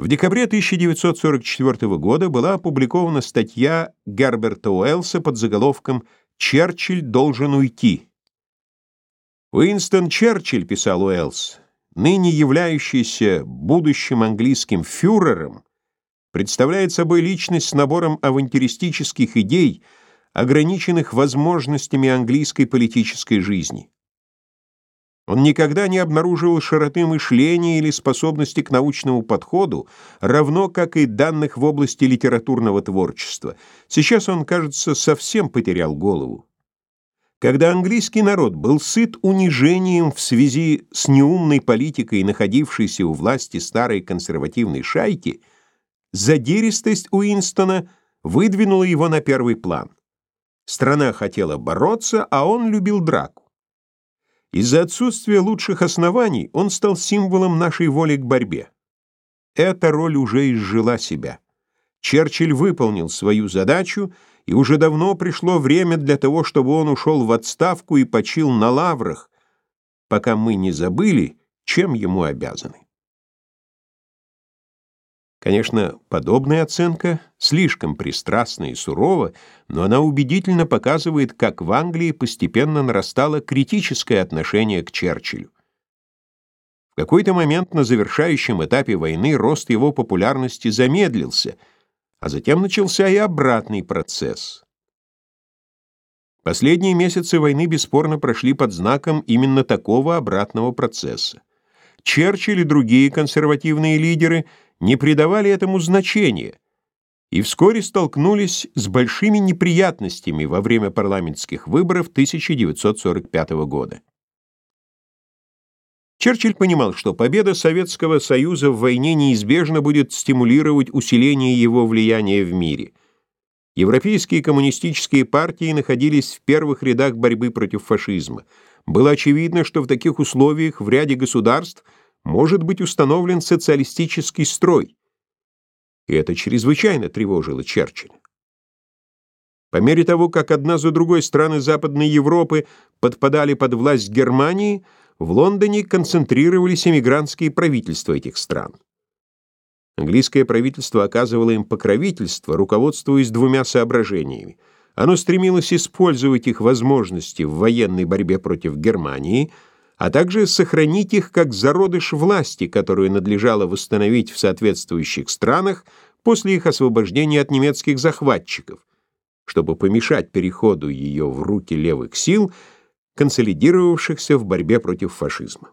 В декабре 1944 года была опубликована статья Герберта Уэллса под заголовком «Черчилль должен уйти». Уинстон Черчилль, писал Уэллс, ныне являющийся будущим английским фюрером, представляет собой личность с набором авантюристических идей, ограниченных возможностями английской политической жизни. Он никогда не обнаруживал широты мышления или способности к научному подходу, равно как и данных в области литературного творчества. Сейчас он, кажется, совсем потерял голову. Когда английский народ был сыт унижением в связи с неумной политикой, находившейся у власти старой консервативной шайки, задиристость Уинстона выдвинула его на первый план. Страна хотела бороться, а он любил драку. Из-за отсутствия лучших оснований он стал символом нашей воли к борьбе. Эта роль уже изжила себя. Черчилль выполнил свою задачу, и уже давно пришло время для того, чтобы он ушел в отставку и почил на лаврах, пока мы не забыли, чем ему обязаны. Конечно, подобная оценка слишком пристрастна и сурова, но она убедительно показывает, как в Англии постепенно нарастало критическое отношение к Черчиллю. В какой-то момент на завершающем этапе войны рост его популярности замедлился, а затем начался и обратный процесс. Последние месяцы войны бесспорно прошли под знаком именно такого обратного процесса. Черчилль и другие консервативные лидеры – не придавали этому значения и вскоре столкнулись с большими неприятностями во время парламентских выборов 1945 года. Черчилль понимал, что победа Советского Союза в войне неизбежно будет стимулировать усиление его влияния в мире. Европейские коммунистические партии находились в первых рядах борьбы против фашизма. Было очевидно, что в таких условиях в ряде государств – может быть установлен социалистический строй. И это чрезвычайно тревожило Черчилля. По мере того, как одна за другой страны Западной Европы подпадали под власть Германии, в Лондоне концентрировались эмигрантские правительства этих стран. Английское правительство оказывало им покровительство, руководствуясь двумя соображениями. Оно стремилось использовать их возможности в военной борьбе против Германии – а также сохранить их как зародыш власти, которую надлежало восстановить в соответствующих странах после их освобождения от немецких захватчиков, чтобы помешать переходу ее в руки левых сил, консолидировавшихся в борьбе против фашизма.